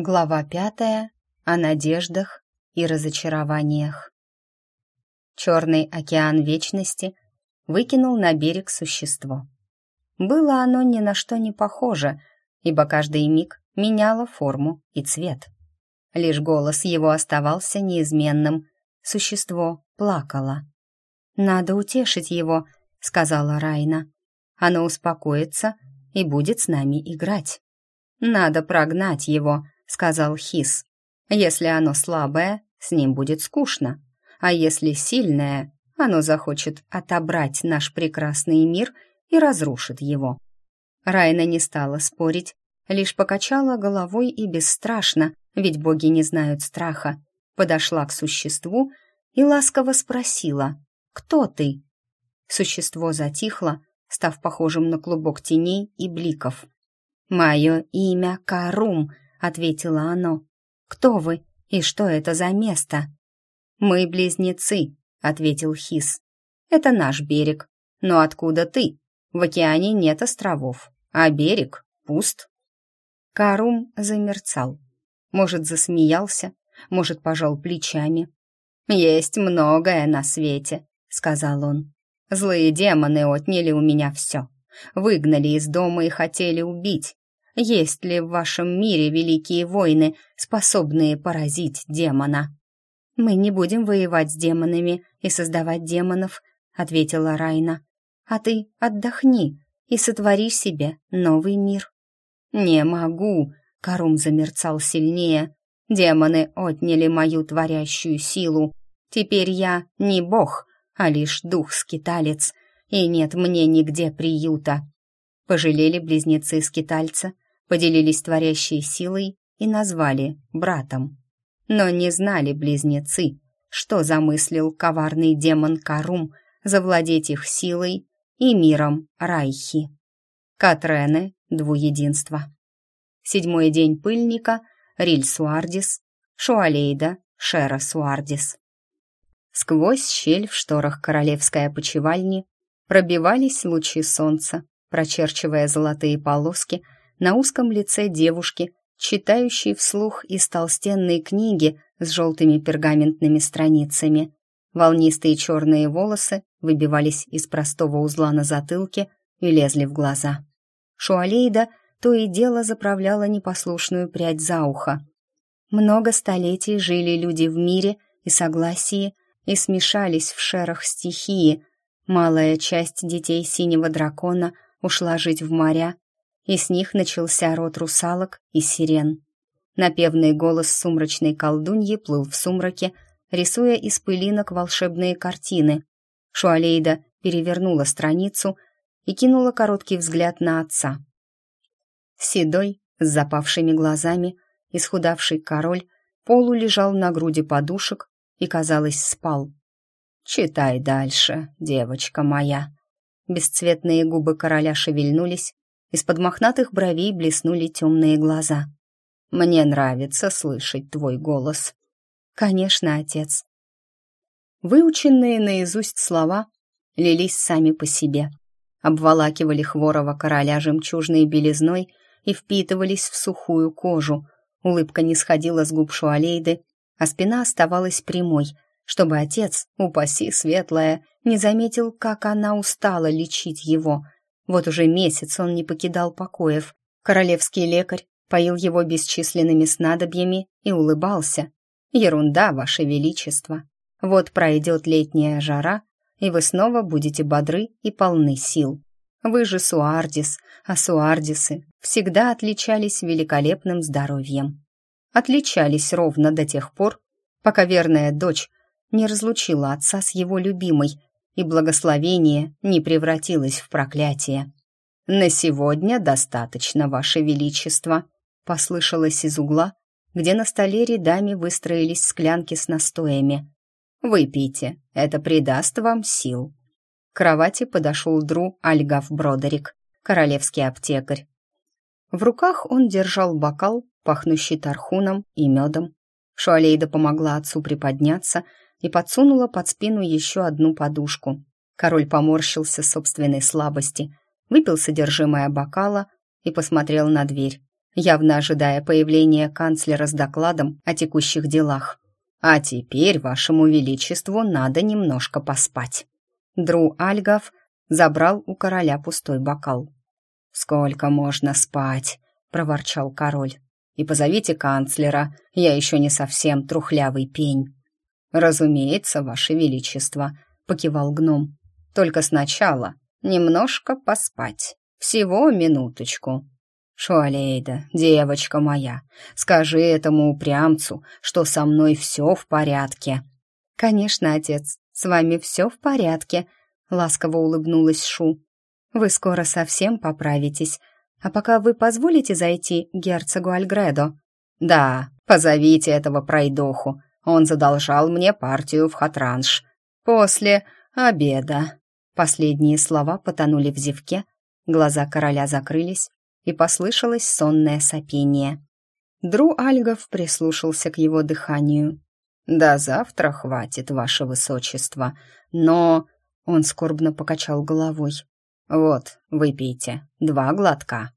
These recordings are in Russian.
Глава пятая. О надеждах и разочарованиях. Черный океан вечности выкинул на берег существо. Было оно ни на что не похоже, ибо каждый миг меняло форму и цвет. Лишь голос его оставался неизменным. Существо плакало. «Надо утешить его», — сказала Райна. «Оно успокоится и будет с нами играть. Надо прогнать его», — сказал Хис. «Если оно слабое, с ним будет скучно, а если сильное, оно захочет отобрать наш прекрасный мир и разрушит его». Райна не стала спорить, лишь покачала головой и бесстрашно, ведь боги не знают страха, подошла к существу и ласково спросила «Кто ты?». Существо затихло, став похожим на клубок теней и бликов. «Мое имя Карум», — ответило оно. «Кто вы и что это за место?» «Мы близнецы», — ответил Хис. «Это наш берег. Но откуда ты? В океане нет островов, а берег пуст». Карум замерцал. Может, засмеялся, может, пожал плечами. «Есть многое на свете», — сказал он. «Злые демоны отняли у меня все. Выгнали из дома и хотели убить. Есть ли в вашем мире великие войны, способные поразить демона?» «Мы не будем воевать с демонами и создавать демонов», — ответила Райна. «А ты отдохни и сотвори себе новый мир». «Не могу», — Карум замерцал сильнее. «Демоны отняли мою творящую силу. Теперь я не бог, а лишь дух-скиталец, и нет мне нигде приюта». Пожалели близнецы-скитальца поделились творящей силой и назвали братом. Но не знали близнецы, что замыслил коварный демон Карум завладеть их силой и миром Райхи. Катрены — двуединство. Седьмой день пыльника — Риль Суардис, Шуалейда, Шера Суардис. Сквозь щель в шторах королевской опочивальни пробивались лучи солнца, прочерчивая золотые полоски — на узком лице девушки, читающей вслух из толстенной книги с желтыми пергаментными страницами. Волнистые черные волосы выбивались из простого узла на затылке и лезли в глаза. Шуалейда то и дело заправляла непослушную прядь за ухо. Много столетий жили люди в мире и согласии и смешались в шерах стихии. Малая часть детей синего дракона ушла жить в моря, и с них начался род русалок и сирен. Напевный голос сумрачной колдуньи плыл в сумраке, рисуя из пылинок волшебные картины. Шуалейда перевернула страницу и кинула короткий взгляд на отца. Седой, с запавшими глазами, исхудавший король полу лежал на груди подушек и, казалось, спал. «Читай дальше, девочка моя». Бесцветные губы короля шевельнулись, из-под мохнатых бровей блеснули темные глаза. «Мне нравится слышать твой голос». «Конечно, отец». Выученные наизусть слова лились сами по себе, обволакивали хворого короля жемчужной белизной и впитывались в сухую кожу. Улыбка не сходила с губ Шуалейды, а спина оставалась прямой, чтобы отец, упаси светлая, не заметил, как она устала лечить его — вот уже месяц он не покидал покоев. Королевский лекарь поил его бесчисленными снадобьями и улыбался. «Ерунда, ваше величество. Вот пройдет летняя жара, и вы снова будете бодры и полны сил. Вы же Суардис, а Суардисы всегда отличались великолепным здоровьем. Отличались ровно до тех пор, пока верная дочь не разлучила отца с его любимой, и благословение не превратилось в проклятие. «На сегодня достаточно, Ваше Величество», — послышалось из угла, где на столе рядами выстроились склянки с настоями. «Выпейте, это придаст вам сил». К кровати подошел Дру Альгав Бродерик, королевский аптекарь. В руках он держал бокал, пахнущий тархуном и медом. Шуалейда помогла отцу приподняться и подсунула под спину еще одну подушку. Король поморщился собственной слабости, выпил содержимое бокала и посмотрел на дверь. явно ожидая появления канцлера с докладом о текущих делах. «А теперь вашему величеству надо немножко поспать». Дру Альгав забрал у короля пустой бокал. «Сколько можно спать?» — проворчал король. «И позовите канцлера, я еще не совсем трухлявый пень». «Разумеется, ваше величество», — покивал гном. «Только сначала немножко поспать. Всего минуточку». «Шуалейда, девочка моя, скажи этому упрямцу, что со мной все в порядке». «Конечно, отец, с вами все в порядке», — ласково улыбнулась Шу. «Вы скоро совсем поправитесь. А пока вы позволите зайти герцогу Альгредо?» «Да, позовите этого пройдоху. Он задолжал мне партию в хатранш. После обеда». Последние слова потонули в зевке, глаза короля закрылись, и послышалось сонное сопение. Дру Альгов прислушался к его дыханию. «До завтра хватит, ваше высочество, но...» Он скорбно покачал головой. «Вот, выпейте, два глотка».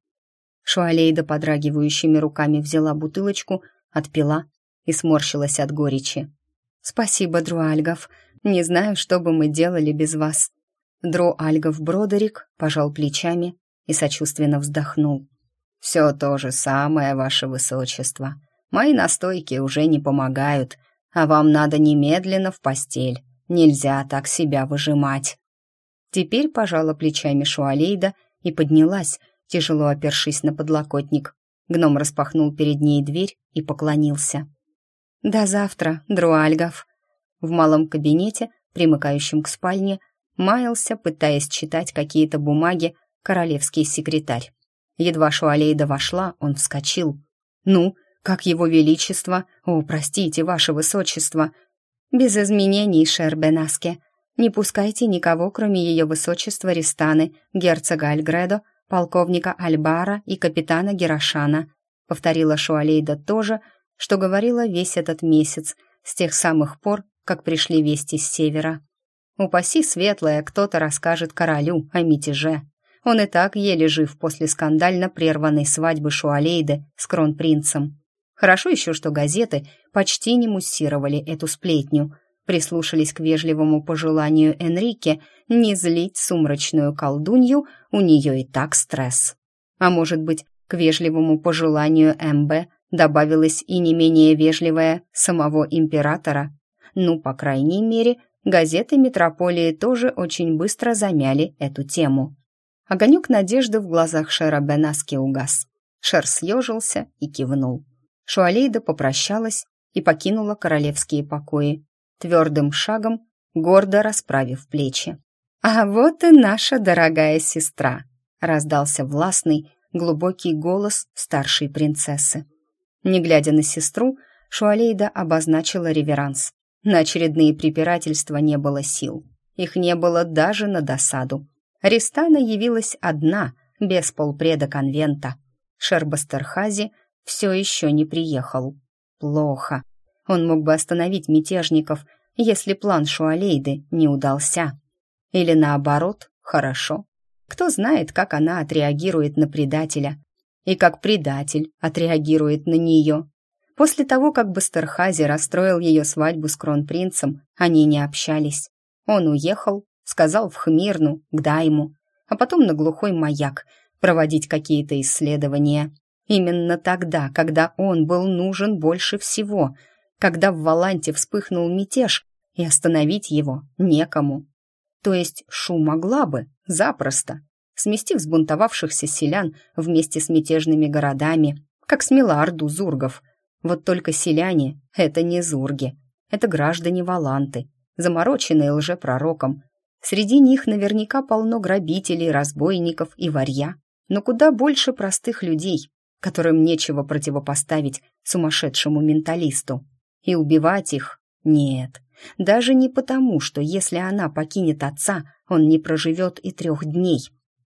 Шуалейда подрагивающими руками взяла бутылочку, отпила и сморщилась от горечи. «Спасибо, Друальгов. Не знаю, что бы мы делали без вас». Друальгов Бродерик пожал плечами и сочувственно вздохнул. «Все то же самое, ваше высочество. Мои настойки уже не помогают, а вам надо немедленно в постель. Нельзя так себя выжимать». Теперь пожала плечами Шуалейда и поднялась, тяжело опершись на подлокотник. Гном распахнул перед ней дверь и поклонился. «До завтра, Друальгов». В малом кабинете, примыкающем к спальне, маялся, пытаясь читать какие-то бумаги, королевский секретарь. Едва Шуалейда вошла, он вскочил. «Ну, как его величество? О, простите, ваше высочество!» «Без изменений, Шербенаске. Не пускайте никого, кроме ее высочества Ристаны, герцога Альгредо, полковника Альбара и капитана Герошана», повторила Шуалейда то же, что говорила весь этот месяц, с тех самых пор, как пришли вести с севера. Упаси светлое, кто-то расскажет королю о мятеже. Он и так еле жив после скандально прерванной свадьбы Шуалейды с кронпринцем. Хорошо еще, что газеты почти не муссировали эту сплетню, прислушались к вежливому пожеланию Энрике не злить сумрачную колдунью, у нее и так стресс. А может быть, к вежливому пожеланию МБ добавилось и не менее вежливое самого императора? Ну, по крайней мере, газеты метрополии тоже очень быстро замяли эту тему. Огонек надежды в глазах Шера Бенаски угас. Шер съежился и кивнул. Шуалейда попрощалась и покинула королевские покои, твердым шагом, гордо расправив плечи. «А вот и наша дорогая сестра!» — раздался властный, глубокий голос старшей принцессы. Не глядя на сестру, Шуалейда обозначила реверанс. На очередные препирательства не было сил. Их не было даже на досаду. Ристана явилась одна, без полпреда конвента. Шербастерхази все еще не приехал. Плохо. Он мог бы остановить мятежников, если план Шуалейды не удался. Или наоборот, хорошо. Кто знает, как она отреагирует на предателя. И как предатель отреагирует на нее. После того, как Бастерхази расстроил ее свадьбу с кронпринцем, они не общались. Он уехал, сказал в Хмирну, к Дайму, а потом на глухой маяк проводить какие-то исследования. Именно тогда, когда он был нужен больше всего, когда в Валанте вспыхнул мятеж, и остановить его некому. То есть Шу могла бы, запросто, сместив сбунтовавшихся селян вместе с мятежными городами, как смела орду зургов. Вот только селяне — это не зурги, это граждане Валанты, замороченные лжепророком, Среди них наверняка полно грабителей, разбойников и варья, но куда больше простых людей, которым нечего противопоставить сумасшедшему менталисту. И убивать их нет, даже не потому, что если она покинет отца, он не проживет и трех дней.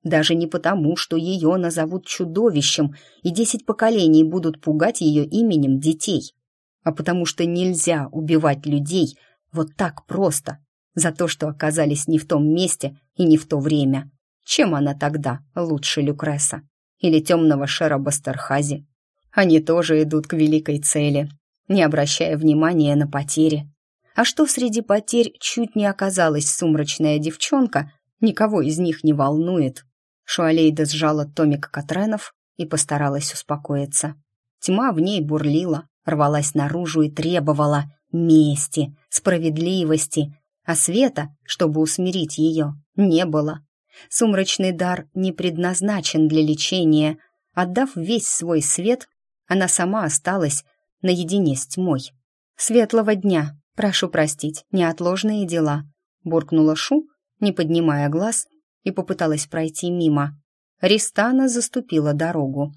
Даже не потому, что ее назовут чудовищем, и десять поколений будут пугать ее именем детей, а потому что нельзя убивать людей вот так просто, за то, что оказались не в том месте и не в то время. Чем она тогда лучше Люкреса? или темного шера Бастерхази. Они тоже идут к великой цели, не обращая внимания на потери. А что среди потерь чуть не оказалась сумрачная девчонка, никого из них не волнует. Шуалейда сжала томик Катренов и постаралась успокоиться. Тьма в ней бурлила, рвалась наружу и требовала мести, справедливости, а света, чтобы усмирить ее, не было. Сумрачный дар не предназначен для лечения. Отдав весь свой свет, она сама осталась наедине с тьмой. «Светлого дня! Прошу простить, неотложные дела!» буркнула Шу, не поднимая глаз, и попыталась пройти мимо. Ристана заступила дорогу.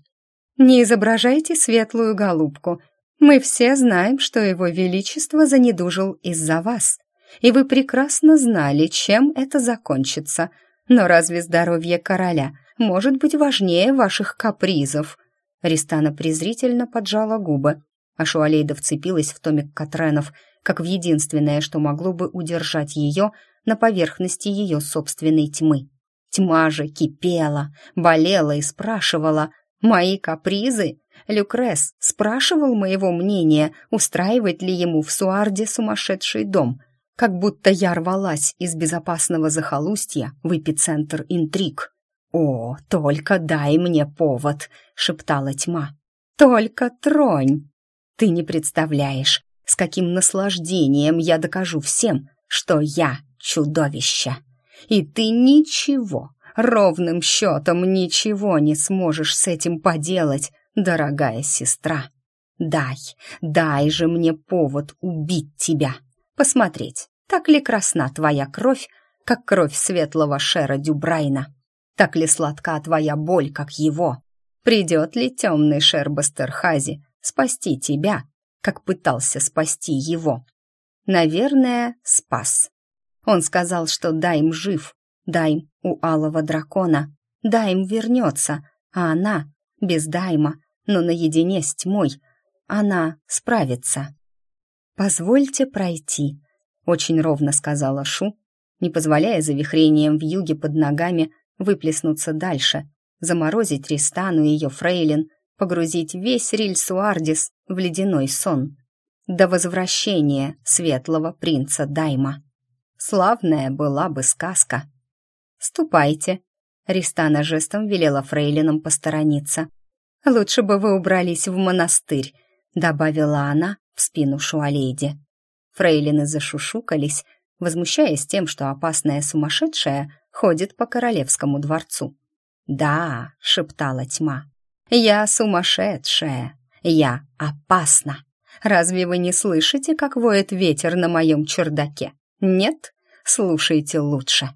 «Не изображайте светлую голубку. Мы все знаем, что его величество занедужил из-за вас, и вы прекрасно знали, чем это закончится. Но разве здоровье короля может быть важнее ваших капризов?» Ристана презрительно поджала губы, а Шуалейда вцепилась в томик Катренов, как в единственное, что могло бы удержать ее на поверхности ее собственной тьмы. Тьма же кипела, болела и спрашивала «Мои капризы?» Люкрес спрашивал моего мнения, устраивать ли ему в Суарде сумасшедший дом, как будто я рвалась из безопасного захолустья в эпицентр интриг. «О, только дай мне повод!» — шептала тьма. «Только тронь!» Ты не представляешь, с каким наслаждением я докажу всем, что я чудовище. И ты ничего, ровным счетом ничего не сможешь с этим поделать, дорогая сестра. Дай, дай же мне повод убить тебя, посмотреть, так ли красна твоя кровь, как кровь светлого Шера Дюбрайна, так ли сладка твоя боль, как его. Придет ли темный Шер Бастерхази спасти тебя, как пытался спасти его? Наверное, спас. Он сказал, что Дайм жив, Дайм у алого дракона, Дайм вернется, а она, без Дайма, но наедине с тьмой, она справится. «Позвольте пройти», — очень ровно сказала Шу, не позволяя завихрением в юге под ногами выплеснуться дальше, заморозить Ристану и ее фрейлин, погрузить весь Рильсуардис в ледяной сон. До возвращения светлого принца Дайма. Славная была бы сказка. «Ступайте», — Ристана жестом велела фрейлинам посторониться. «Лучше бы вы убрались в монастырь», — добавила она в спину Шуалейде. Фрейлины зашушукались, возмущаясь тем, что опасная сумасшедшая ходит по королевскому дворцу. «Да», — шептала тьма, — «я сумасшедшая, я опасна. Разве вы не слышите, как воет ветер на моем чердаке? Нет? Слушайте лучше.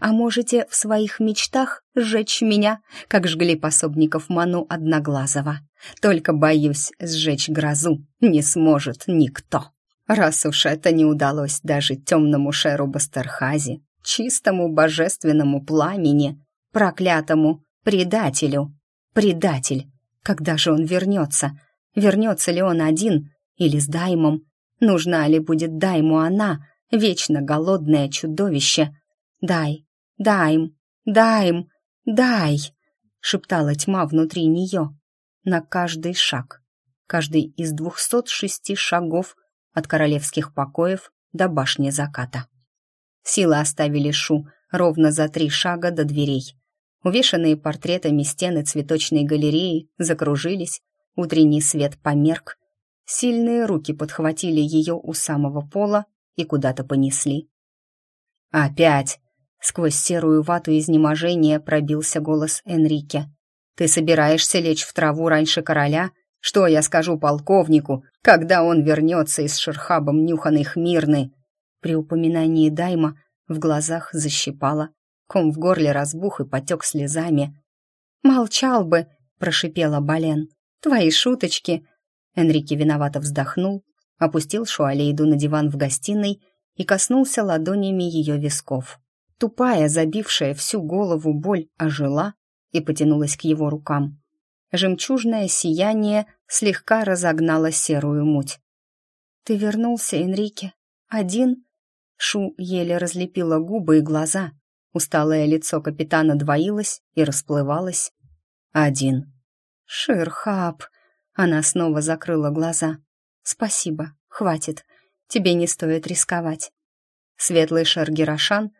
А можете в своих мечтах сжечь меня, как жгли пособников Ману Одноглазого. Только, боюсь, сжечь грозу не сможет никто. Раз уж это не удалось даже темному Шеру Бастерхази, чистому божественному пламени, проклятому предателю. Предатель. Когда же он вернется? Вернется ли он один или с Даймом? Нужна ли будет Дайму она, вечно голодное чудовище? «Дай, дайм, дайм, дай!» — шептала тьма внутри нее. На каждый шаг, каждый из двухсот шести шагов от королевских покоев до башни заката. Силы оставили Шу ровно за три шага до дверей. Увешанные портретами стены цветочной галереи закружились, утренний свет померк. Сильные руки подхватили ее у самого пола и куда-то понесли. «Опять!» Сквозь серую вату изнеможения пробился голос Энрике. «Ты собираешься лечь в траву раньше короля? Что я скажу полковнику, когда он вернется из шерхабом нюханой хмирны?» При упоминании Дайма в глазах защипало, ком в горле разбух и потек слезами. «Молчал бы!» — прошипела Бален. «Твои шуточки!» Энрике виновато вздохнул, опустил Шуалейду на диван в гостиной и коснулся ладонями ее висков. Тупая, забившая всю голову боль ожила и потянулась к его рукам. Жемчужное сияние слегка разогнало серую муть. «Ты вернулся, Энрике? Один?» Шу еле разлепила губы и глаза. Усталое лицо капитана двоилось и расплывалось. один». «Ширхаб!» Она снова закрыла глаза. «Спасибо, хватит. Тебе не стоит рисковать». Светлый Шаргирашан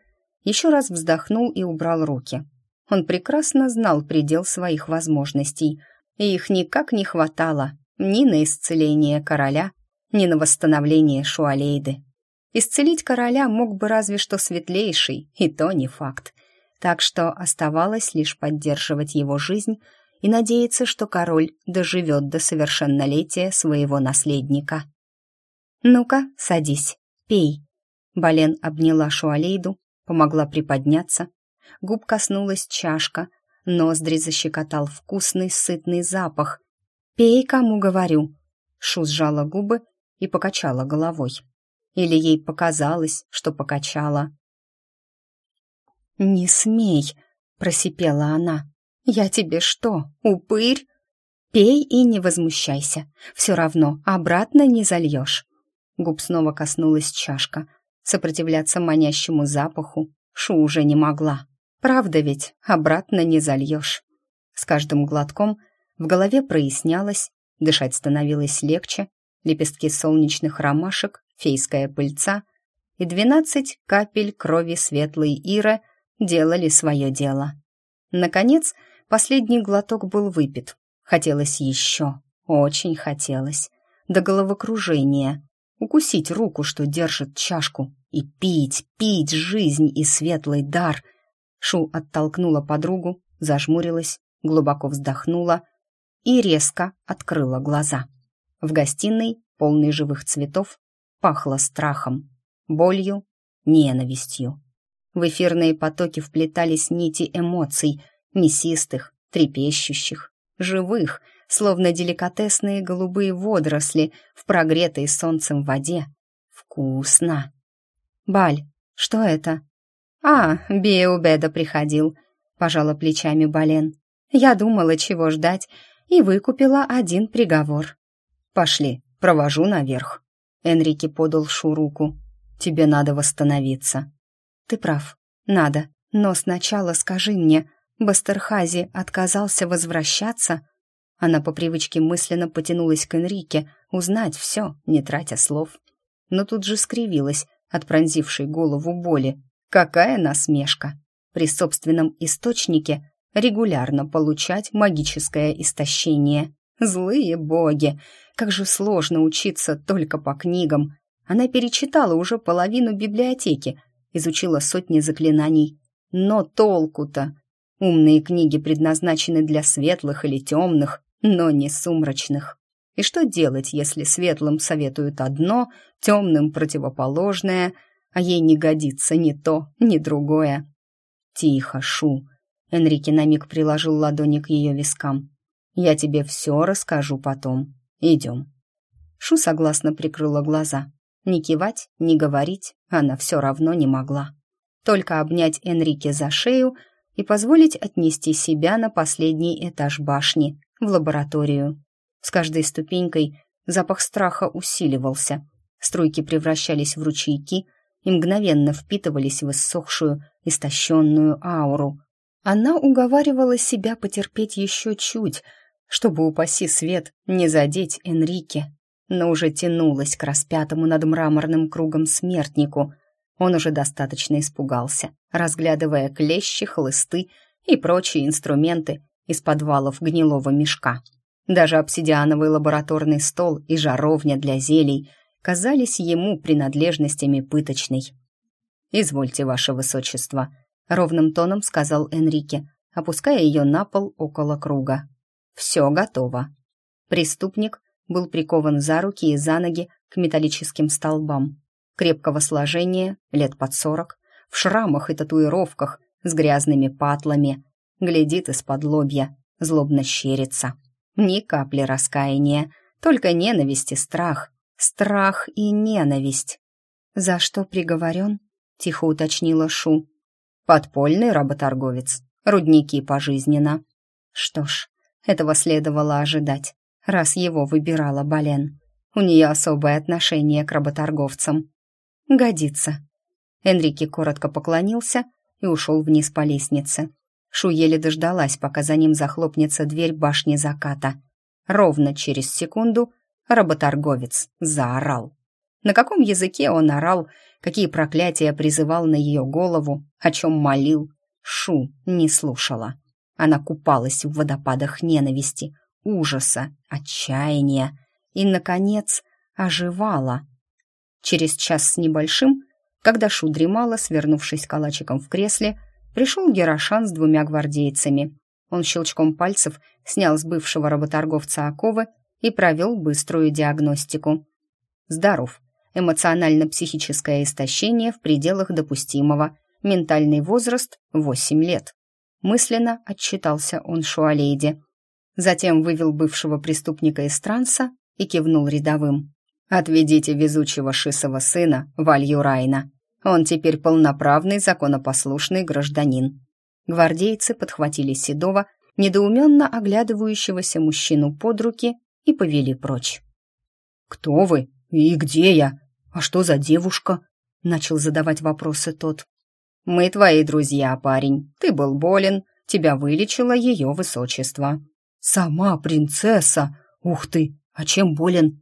еще раз вздохнул и убрал руки. Он прекрасно знал предел своих возможностей, и их никак не хватало ни на исцеление короля, ни на восстановление Шуалейды. Исцелить короля мог бы разве что светлейший, и то не факт. Так что оставалось лишь поддерживать его жизнь и надеяться, что король доживет до совершеннолетия своего наследника. «Ну-ка, садись, пей». Бален обняла Шуалейду, помогла приподняться. Губ коснулась чашка, ноздри защекотал вкусный сытный запах. «Пей, кому говорю». Шу сжала губы и покачала головой. Или ей показалось, что покачала. «Не смей!» — просипела она. «Я тебе что, упырь?» «Пей и не возмущайся. Все равно обратно не зальешь». Губ снова коснулась чашка. Сопротивляться манящему запаху Шу уже не могла. Правда ведь, обратно не зальешь. С каждым глотком в голове прояснялось, дышать становилось легче, лепестки солнечных ромашек, фейская пыльца и двенадцать капель крови светлой Иры делали свое дело. Наконец, последний глоток был выпит. Хотелось еще, очень хотелось. До головокружения. Укусить руку, что держит чашку, и пить, пить жизнь и светлый дар. Шу оттолкнула подругу, зажмурилась, глубоко вздохнула и резко открыла глаза. В гостиной, полной живых цветов, пахло страхом, болью, ненавистью. В эфирные потоки вплетались нити эмоций, мясистых, трепещущих, живых, словно деликатесные голубые водоросли в прогретой солнцем воде. Вкусно! «Баль, что это?» «А, Биэубеда приходил», — пожала плечами Бален. «Я думала, чего ждать, и выкупила один приговор». «Пошли, провожу наверх». Энрике подал Шу руку. «Тебе надо восстановиться». «Ты прав, надо. Но сначала скажи мне, Бастерхази отказался возвращаться?» Она по привычке мысленно потянулась к Энрике, узнать все, не тратя слов. Но тут же скривилась от пронзившей голову боли. Какая насмешка! При собственном источнике регулярно получать магическое истощение. Злые боги! Как же сложно учиться только по книгам. Она перечитала уже половину библиотеки, изучила сотни заклинаний. Но толку-то? Умные книги предназначены для светлых или темных, но не сумрачных. И что делать, если светлым советуют одно, темным противоположное, а ей не годится ни то, ни другое? Тихо, Шу. Энрике на миг приложил ладони к ее вискам. Я тебе все расскажу потом. Идем. Шу согласно прикрыла глаза. Ни кивать, ни говорить она все равно не могла. Только обнять Энрике за шею и позволить отнести себя на последний этаж башни, в лабораторию. С каждой ступенькой запах страха усиливался. Струйки превращались в ручейки и мгновенно впитывались в иссохшую, истощенную ауру. Она уговаривала себя потерпеть еще чуть, чтобы, упаси свет, не задеть Энрике, но уже тянулась к распятому над мраморным кругом смертнику. Он уже достаточно испугался, разглядывая клещи, хлысты и прочие инструменты из подвалов гнилого мешка. Даже обсидиановый лабораторный стол и жаровня для зелий казались ему принадлежностями пыточной. «Извольте, ваше высочество», — ровным тоном сказал Энрике, опуская ее на пол около круга. «Все готово». Преступник был прикован за руки и за ноги к металлическим столбам. Крепкого сложения, лет под сорок, в шрамах и татуировках, с грязными патлами, глядит из-под лобья, злобно щерится. Ни капли раскаяния, только ненависть и страх. Страх и ненависть. «За что приговорен?» — тихо уточнила Шу. «Подпольный работорговец. Рудники пожизненно». Что ж, этого следовало ожидать, раз его выбирала Бален. У нее особое отношение к работорговцам. «Годится». Энрике коротко поклонился и ушел вниз по лестнице. Шу еле дождалась, пока за ним захлопнется дверь башни заката. Ровно через секунду работорговец заорал. На каком языке он орал, какие проклятия призывал на ее голову, о чем молил, Шу не слушала. Она купалась в водопадах ненависти, ужаса, отчаяния и, наконец, оживала. Через час с небольшим, когда Шу дремала, свернувшись калачиком в кресле, пришел Герошан с двумя гвардейцами. Он щелчком пальцев снял с бывшего работорговца оковы и провел быструю диагностику. Здоров. Эмоционально-психическое истощение в пределах допустимого. Ментальный возраст — 8 лет. Мысленно отчитался он Шуалейде. Затем вывел бывшего преступника из транса и кивнул рядовым. «Отведите везучего шисова сына, Валью Райна. Он теперь полноправный законопослушный гражданин». Гвардейцы подхватили Седова, недоуменно оглядывающегося мужчину под руки, и повели прочь. «Кто вы? И где я? А что за девушка?» — начал задавать вопросы тот. «Мы твои друзья, парень. Ты был болен, тебя вылечило ее высочество». «Сама принцесса! Ух ты! А чем болен?»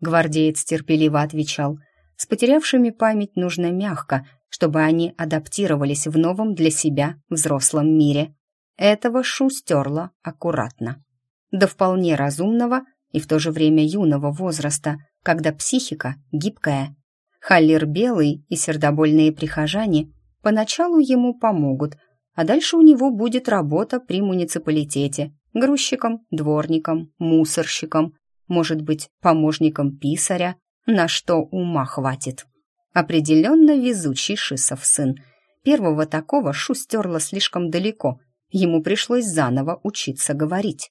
Гвардеец терпеливо отвечал. «С потерявшими память нужно мягко, чтобы они адаптировались в новом для себя взрослом мире. Этого Шу стерла аккуратно. До вполне разумного и в то же время юного возраста, когда психика гибкая. Халлер Белый и сердобольные прихожане поначалу ему помогут, а дальше у него будет работа при муниципалитете, грузчиком, дворником, мусорщиком, может быть, помощником писаря, на что ума хватит. Определенно везучий Шисов сын. Первого такого Шу стерла слишком далеко, ему пришлось заново учиться говорить.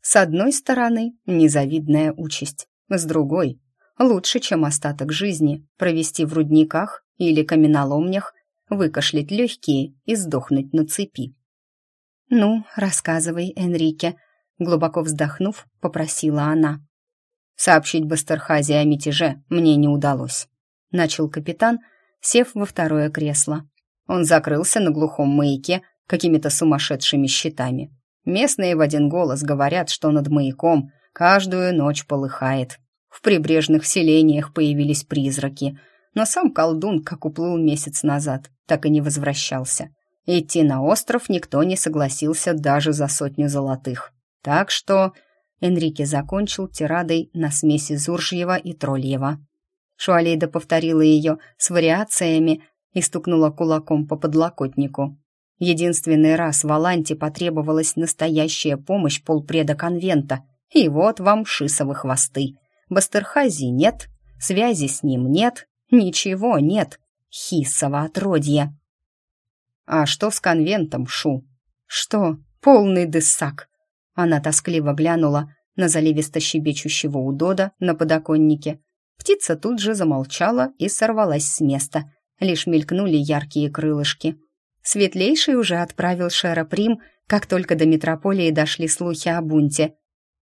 С одной стороны, незавидная участь, с другой — лучше, чем остаток жизни провести в рудниках или каменоломнях, выкашлять легкие и сдохнуть на цепи. «Ну, рассказывай, Энрике», — глубоко вздохнув, попросила она. «Сообщить Бастерхазе о мятеже мне не удалось», — начал капитан, сев во второе кресло. Он закрылся на глухом маяке какими-то сумасшедшими щитами. Местные в один голос говорят, что над маяком каждую ночь полыхает. В прибрежных селениях появились призраки, но сам колдун, как уплыл месяц назад, так и не возвращался. Идти на остров никто не согласился даже за сотню золотых. Так что Энрике закончил тирадой на смеси Зуржьева и Трольева. Шуалейда повторила ее с вариациями и стукнула кулаком по подлокотнику. Единственный раз в Аланте потребовалась настоящая помощь полпреда конвента, и вот вам шисовы хвосты. Бастерхази нет, связи с ним нет, ничего нет. Хисово отродье. «А что с конвентом, Шу?» «Что? Полный дысак!» Она тоскливо глянула на заливисто щебечущего удода на подоконнике. Птица тут же замолчала и сорвалась с места. Лишь мелькнули яркие крылышки. Светлейший уже отправил Шера Прим, как только до метрополии дошли слухи о бунте.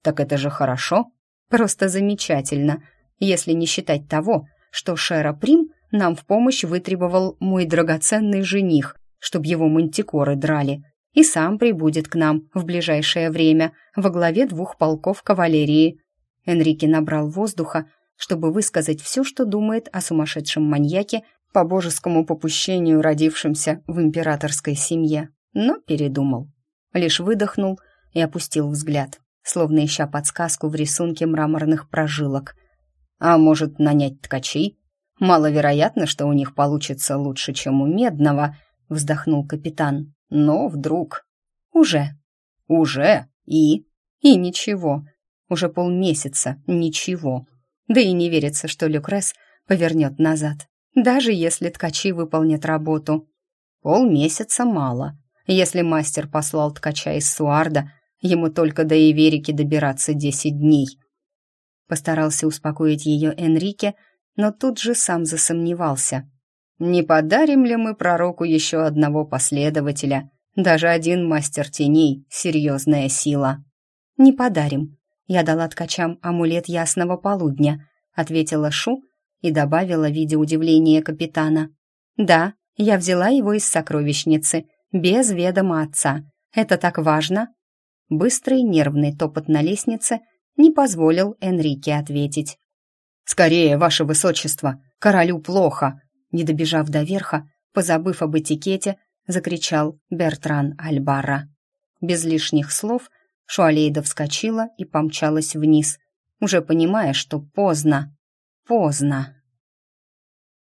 «Так это же хорошо!» «Просто замечательно, если не считать того, что Шера Прим нам в помощь вытребовал мой драгоценный жених, чтоб его мантикоры драли, и сам прибудет к нам в ближайшее время во главе двух полков кавалерии. Энрике набрал воздуха, чтобы высказать все, что думает о сумасшедшем маньяке по божескому попущению, родившемся в императорской семье, но передумал. Лишь выдохнул и опустил взгляд, словно ища подсказку в рисунке мраморных прожилок. А может, нанять ткачей? Маловероятно, что у них получится лучше, чем у Медного — вздохнул капитан. Но вдруг... Уже. Уже? И? И ничего. Уже полмесяца. Ничего. Да и не верится, что Люкрес повернет назад. Даже если ткачи выполнят работу. Полмесяца мало. Если мастер послал ткача из Суарда, ему только до Иверики добираться десять дней. Постарался успокоить ее Энрике, но тут же сам засомневался. Не подарим ли мы пророку еще одного последователя? Даже один мастер теней — серьезная сила. Не подарим. Я дала ткачам амулет ясного полудня, ответила Шу и добавила в виде удивления капитана. Да, я взяла его из сокровищницы, без ведома отца. Это так важно?» Быстрый нервный топот на лестнице не позволил Энрике ответить. «Скорее, ваше высочество! Королю плохо!» Не добежав до верха, позабыв об этикете, закричал Бертран Альбара. Без лишних слов Шуалейда вскочила и помчалась вниз, уже понимая, что поздно, поздно.